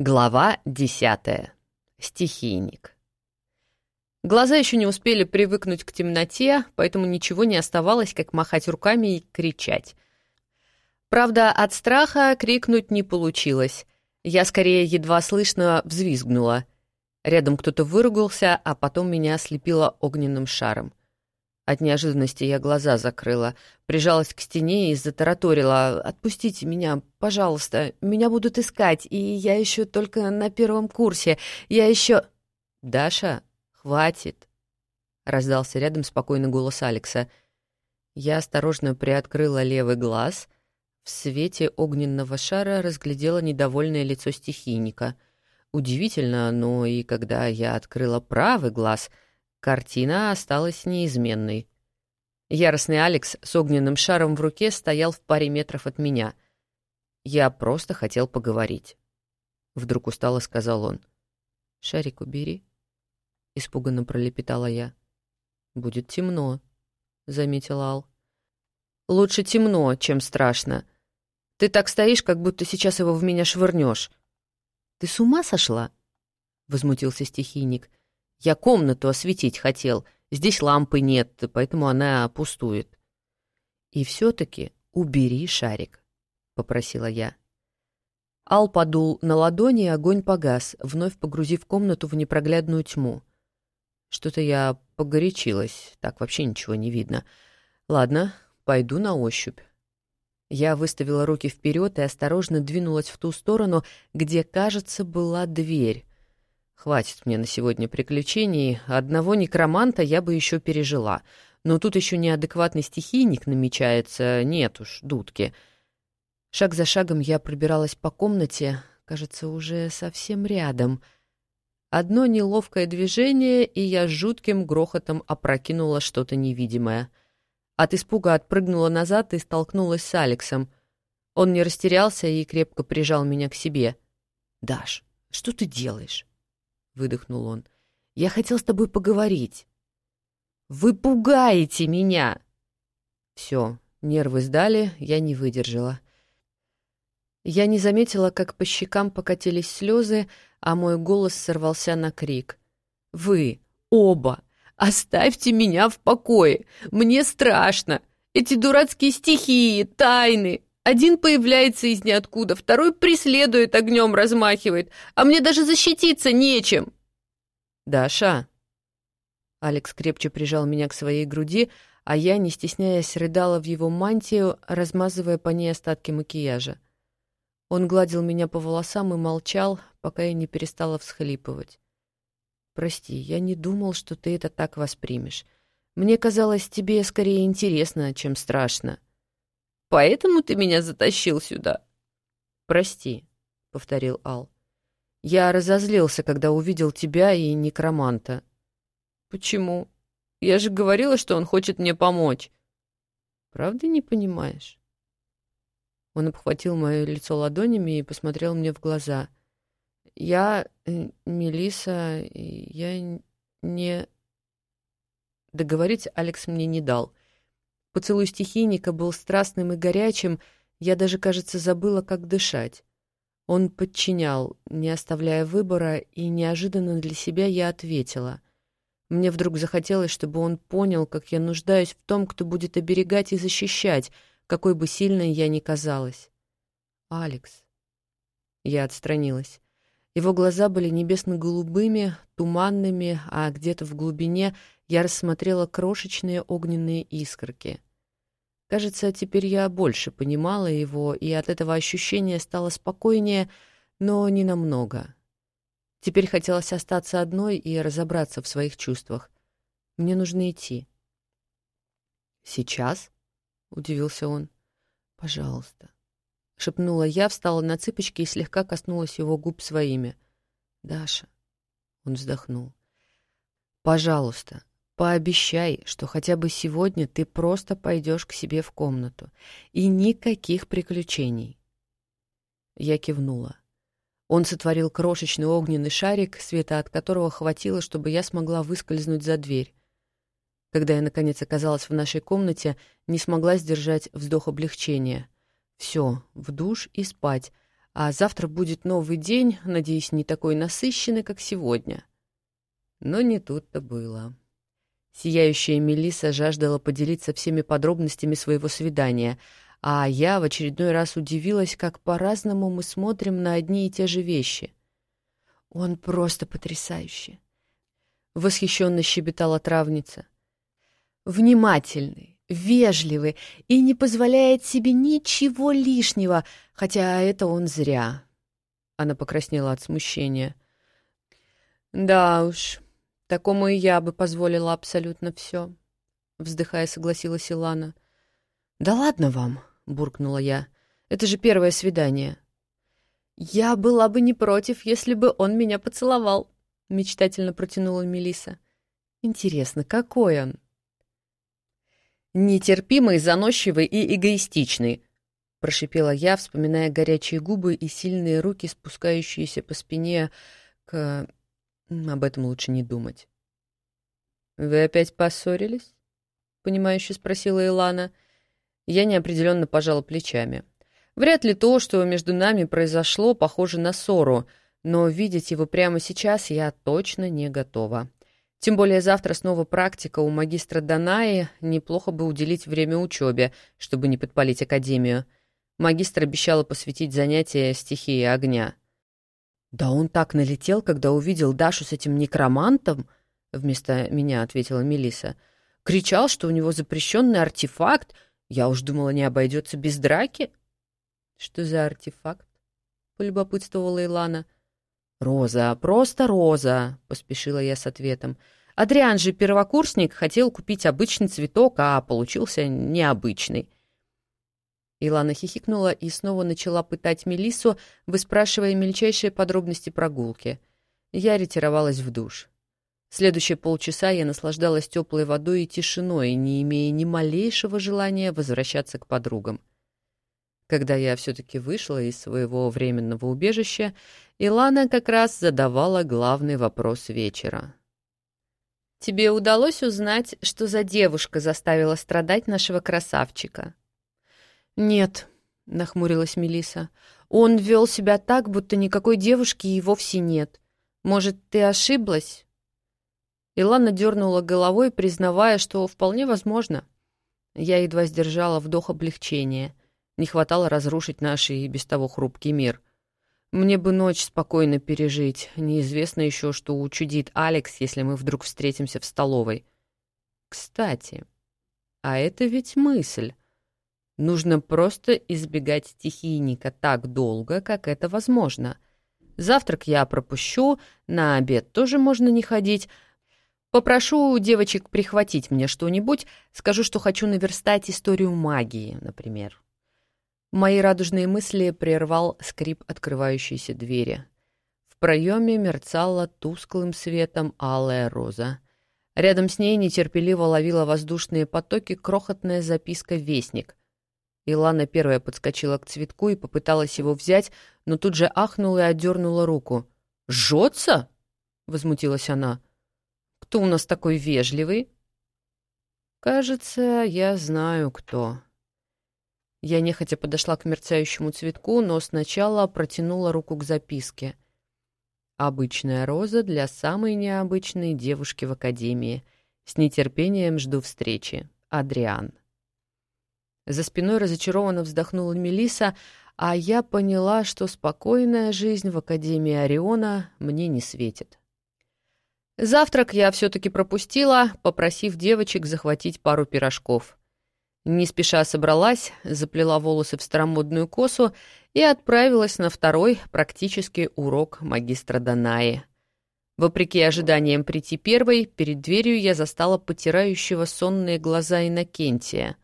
Глава десятая. Стихийник. Глаза еще не успели привыкнуть к темноте, поэтому ничего не оставалось, как махать руками и кричать. Правда, от страха крикнуть не получилось. Я скорее едва слышно взвизгнула. Рядом кто-то выругался, а потом меня ослепило огненным шаром. От неожиданности я глаза закрыла, прижалась к стене и затараторила. «Отпустите меня, пожалуйста. Меня будут искать, и я еще только на первом курсе. Я еще...» «Даша, хватит!» — раздался рядом спокойный голос Алекса. Я осторожно приоткрыла левый глаз. В свете огненного шара разглядела недовольное лицо стихийника. Удивительно, но и когда я открыла правый глаз — Картина осталась неизменной. Яростный Алекс с огненным шаром в руке стоял в паре метров от меня. Я просто хотел поговорить. Вдруг устало сказал он. «Шарик убери», — испуганно пролепетала я. «Будет темно», — заметил Ал. «Лучше темно, чем страшно. Ты так стоишь, как будто сейчас его в меня швырнешь». «Ты с ума сошла?» — возмутился стихийник. Я комнату осветить хотел. Здесь лампы нет, поэтому она пустует. И все-таки убери шарик, — попросила я. Ал подул на ладони, и огонь погас, вновь погрузив комнату в непроглядную тьму. Что-то я погорячилась, так вообще ничего не видно. Ладно, пойду на ощупь. Я выставила руки вперед и осторожно двинулась в ту сторону, где, кажется, была дверь. Хватит мне на сегодня приключений. Одного некроманта я бы еще пережила. Но тут еще неадекватный стихийник намечается. Нет уж, дудки. Шаг за шагом я пробиралась по комнате, кажется, уже совсем рядом. Одно неловкое движение, и я с жутким грохотом опрокинула что-то невидимое. От испуга отпрыгнула назад и столкнулась с Алексом. Он не растерялся и крепко прижал меня к себе. «Даш, что ты делаешь?» Выдохнул он. «Я хотел с тобой поговорить». «Вы пугаете меня!» Все, нервы сдали, я не выдержала. Я не заметила, как по щекам покатились слезы, а мой голос сорвался на крик. «Вы, оба, оставьте меня в покое! Мне страшно! Эти дурацкие стихии, тайны! Один появляется из ниоткуда, второй преследует, огнем размахивает, а мне даже защититься нечем!» «Даша!» Алекс крепче прижал меня к своей груди, а я, не стесняясь, рыдала в его мантию, размазывая по ней остатки макияжа. Он гладил меня по волосам и молчал, пока я не перестала всхлипывать. «Прости, я не думал, что ты это так воспримешь. Мне казалось, тебе скорее интересно, чем страшно. Поэтому ты меня затащил сюда?» «Прости», — повторил Ал. Я разозлился, когда увидел тебя и некроманта. Почему? Я же говорила, что он хочет мне помочь. Правда не понимаешь? Он обхватил мое лицо ладонями и посмотрел мне в глаза. Я, э, Мелиса, я не... Договорить Алекс мне не дал. Поцелуй стихийника был страстным и горячим, я даже, кажется, забыла, как дышать. Он подчинял, не оставляя выбора, и неожиданно для себя я ответила. Мне вдруг захотелось, чтобы он понял, как я нуждаюсь в том, кто будет оберегать и защищать, какой бы сильной я ни казалась. «Алекс». Я отстранилась. Его глаза были небесно-голубыми, туманными, а где-то в глубине я рассмотрела крошечные огненные искорки — Кажется, теперь я больше понимала его, и от этого ощущения стало спокойнее, но не намного. Теперь хотелось остаться одной и разобраться в своих чувствах. Мне нужно идти. «Сейчас?» — удивился он. «Пожалуйста». Шепнула я, встала на цыпочки и слегка коснулась его губ своими. «Даша». Он вздохнул. «Пожалуйста, Пообещай, что хотя бы сегодня ты просто пойдешь к себе в комнату. И никаких приключений. Я кивнула. Он сотворил крошечный огненный шарик, света от которого хватило, чтобы я смогла выскользнуть за дверь. Когда я, наконец, оказалась в нашей комнате, не смогла сдержать вздох облегчения. Все, в душ и спать, А завтра будет новый день, надеюсь, не такой насыщенный, как сегодня. Но не тут-то было. Сияющая Мелиса жаждала поделиться всеми подробностями своего свидания, а я в очередной раз удивилась, как по-разному мы смотрим на одни и те же вещи. «Он просто потрясающий!» — восхищенно щебетала травница. «Внимательный, вежливый и не позволяет себе ничего лишнего, хотя это он зря». Она покраснела от смущения. «Да уж, такому и я бы позволила абсолютно все», — вздыхая, согласилась Илана. «Да ладно вам», — буркнула я. «Это же первое свидание». «Я была бы не против, если бы он меня поцеловал», — мечтательно протянула Мелиса. «Интересно, какой он?» «Нетерпимый, заносчивый и эгоистичный», — прошипела я, вспоминая горячие губы и сильные руки, спускающиеся по спине к... Об этом лучше не думать. «Вы опять поссорились?» — понимающе спросила Илана. Я неопределенно пожала плечами. Вряд ли то, что между нами произошло, похоже на ссору, но видеть его прямо сейчас я точно не готова. Тем более завтра снова практика у магистра Данаи, неплохо бы уделить время учебе, чтобы не подпалить академию. Магистр обещала посвятить занятия стихии огня. «Да он так налетел, когда увидел Дашу с этим некромантом», — вместо меня ответила Мелиса. «Кричал, что у него запрещенный артефакт. Я уж думала, не обойдется без драки». «Что за артефакт?» — полюбопытствовала Илана. — «Роза, просто Роза», — поспешила я с ответом. «Адриан же первокурсник, хотел купить обычный цветок, а получился необычный». Илана хихикнула и снова начала пытать Мелиссу, выспрашивая мельчайшие подробности прогулки. Я ретировалась в душ. Следующие полчаса я наслаждалась теплой водой и тишиной, не имея ни малейшего желания возвращаться к подругам. Когда я все-таки вышла из своего временного убежища, Илана как раз задавала главный вопрос вечера. «Тебе удалось узнать, что за девушка заставила страдать нашего красавчика?» «Нет», — нахмурилась Мелиса. «Он вел себя так, будто никакой девушки и вовсе нет. Может, ты ошиблась?» Илана дернула головой, признавая, что вполне возможно. Я едва сдержала вдох облегчения. Не хватало разрушить наш и без того хрупкий мир. Мне бы ночь спокойно пережить. Неизвестно еще, что учудит Алекс, если мы вдруг встретимся в столовой. Кстати, а это ведь мысль. Нужно просто избегать стихийника так долго, как это возможно. Завтрак я пропущу, на обед тоже можно не ходить. Попрошу девочек прихватить мне что-нибудь, скажу, что хочу наверстать историю магии, например. Мои радужные мысли прервал скрип открывающейся двери. В проеме мерцала тусклым светом алая роза. Рядом с ней нетерпеливо ловила воздушные потоки крохотная записка «Вестник». Илана первая подскочила к цветку и попыталась его взять, но тут же ахнула и отдернула руку. «Жжется?» — возмутилась она. «Кто у нас такой вежливый?» «Кажется, я знаю, кто». Я нехотя подошла к мерцающему цветку, но сначала протянула руку к записке. «Обычная роза для самой необычной девушки в академии. С нетерпением жду встречи. Адриан». За спиной разочарованно вздохнула Мелиса, а я поняла, что спокойная жизнь в Академии Ориона мне не светит. Завтрак я все-таки пропустила, попросив девочек захватить пару пирожков. Не спеша собралась, заплела волосы в старомодную косу и отправилась на второй практический урок магистра Данаи. Вопреки ожиданиям прийти первой, перед дверью я застала потирающего сонные глаза Иннокентия.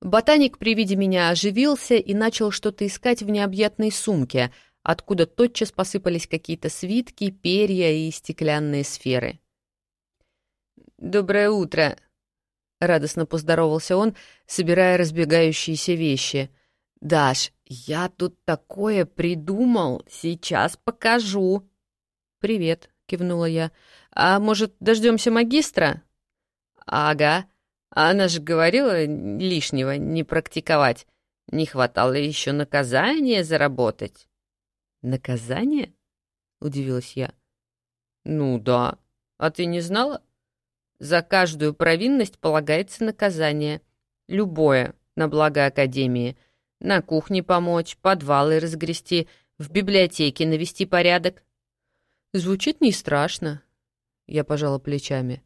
Ботаник при виде меня оживился и начал что-то искать в необъятной сумке, откуда тотчас посыпались какие-то свитки, перья и стеклянные сферы. «Доброе утро!» — радостно поздоровался он, собирая разбегающиеся вещи. «Даш, я тут такое придумал, сейчас покажу». «Привет», — кивнула я. «А может, дождемся магистра?» «Ага. Она же говорила лишнего не практиковать. Не хватало еще наказания заработать. Наказание? Удивилась я. Ну да. А ты не знала? За каждую провинность полагается наказание. Любое, на благо Академии. На кухне помочь, подвалы разгрести, в библиотеке навести порядок. Звучит не страшно. Я пожала плечами.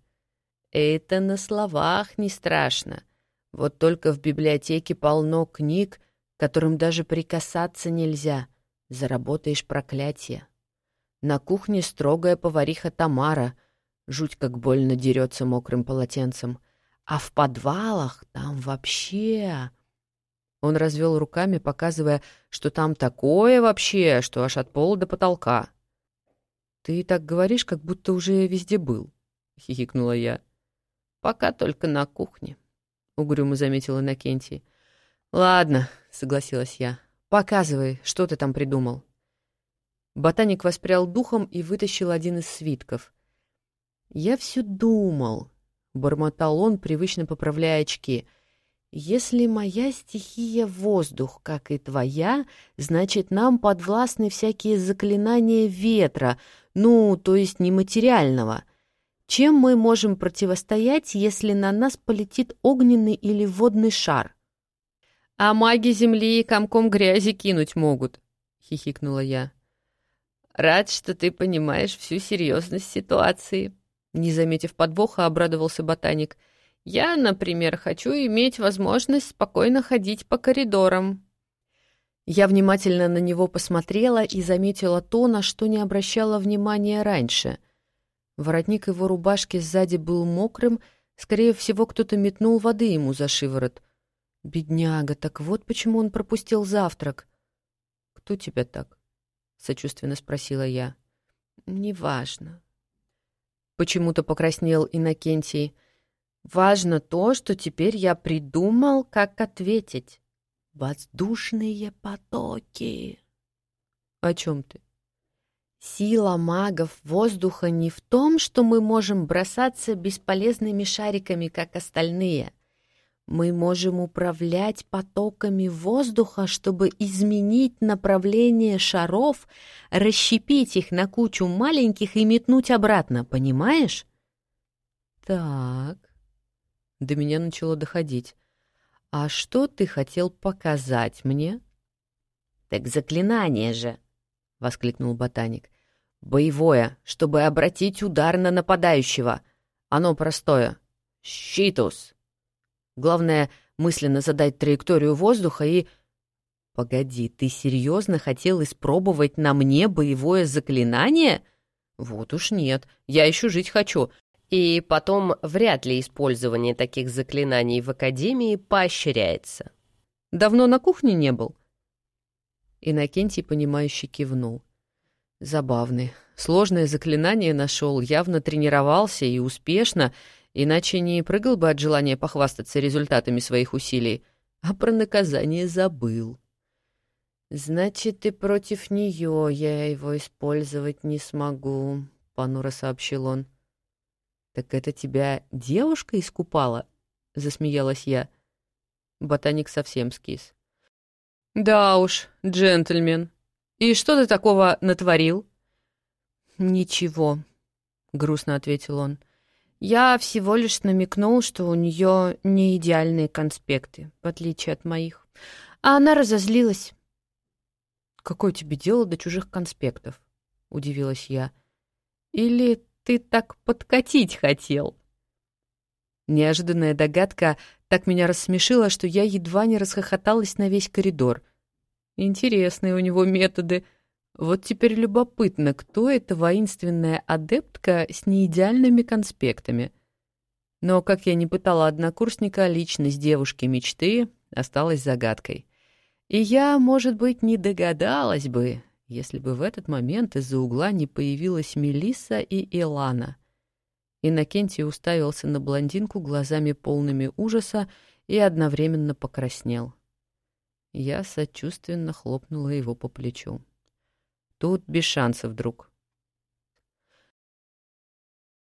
Это на словах не страшно. Вот только в библиотеке полно книг, которым даже прикасаться нельзя. Заработаешь проклятие. На кухне строгая повариха Тамара. Жуть как больно дерется мокрым полотенцем. А в подвалах там вообще... Он развел руками, показывая, что там такое вообще, что аж от пола до потолка. «Ты так говоришь, как будто уже везде был», — хихикнула я. «Пока только на кухне», — угрюмо заметила Иннокентий. «Ладно», — согласилась я. «Показывай, что ты там придумал». Ботаник воспрял духом и вытащил один из свитков. «Я все думал», — бормотал он, привычно поправляя очки. «Если моя стихия — воздух, как и твоя, значит, нам подвластны всякие заклинания ветра, ну, то есть нематериального. Чем мы можем противостоять, если на нас полетит огненный или водный шар?» «А маги земли комком грязи кинуть могут», — хихикнула я. «Рад, что ты понимаешь всю серьезность ситуации», не заметив подвоха, обрадовался ботаник. «Я, например, хочу иметь возможность спокойно ходить по коридорам». Я внимательно на него посмотрела и заметила то, на что не обращала внимания раньше. Воротник его рубашки сзади был мокрым, скорее всего, кто-то метнул воды ему за шиворот. «Бедняга, так вот почему он пропустил завтрак». «Кто тебя так?» — сочувственно спросила я. «Неважно», Почему-то покраснел Иннокентий. Важно то, что теперь я придумал, как ответить. Воздушные потоки. О чем ты? Сила магов воздуха не в том, что мы можем бросаться бесполезными шариками, как остальные. Мы можем управлять потоками воздуха, чтобы изменить направление шаров, расщепить их на кучу маленьких и метнуть обратно, понимаешь? Так, до меня начало доходить. А что ты хотел показать мне? Так заклинание же, воскликнул ботаник. Боевое, чтобы обратить удар на нападающего. Оно простое. Щитус. Главное, мысленно задать траекторию воздуха и... Погоди, ты серьезно хотел испробовать на мне боевое заклинание? Вот уж нет, я еще жить хочу. И потом вряд ли использование таких заклинаний в Академии поощряется. Давно на кухне не был? Иннокентий, понимающе кивнул. Забавный. Сложное заклинание нашел, явно тренировался и успешно, Иначе не прыгал бы от желания похвастаться результатами своих усилий, а про наказание забыл. «Значит, ты против нее я его использовать не смогу», — понуро сообщил он. «Так это тебя девушка искупала?» — засмеялась я. Ботаник совсем скис. «Да уж, джентльмен. И что ты такого натворил?» «Ничего», — грустно ответил он. Я всего лишь намекнул, что у нее не идеальные конспекты, в отличие от моих. А она разозлилась. «Какое тебе дело до чужих конспектов?» — удивилась я. «Или ты так подкатить хотел?» Неожиданная догадка так меня рассмешила, что я едва не расхохоталась на весь коридор. Интересные у него методы — вот теперь любопытно, кто эта воинственная адептка с неидеальными конспектами. Но, как я не пытала однокурсника, личность девушки мечты осталась загадкой. И я, может быть, не догадалась бы, если бы в этот момент из-за угла не появилась Мелисса и Илана. Иннокентий уставился на блондинку глазами полными ужаса и одновременно покраснел. Я сочувственно хлопнула его по плечу. Тут без шансов, друг.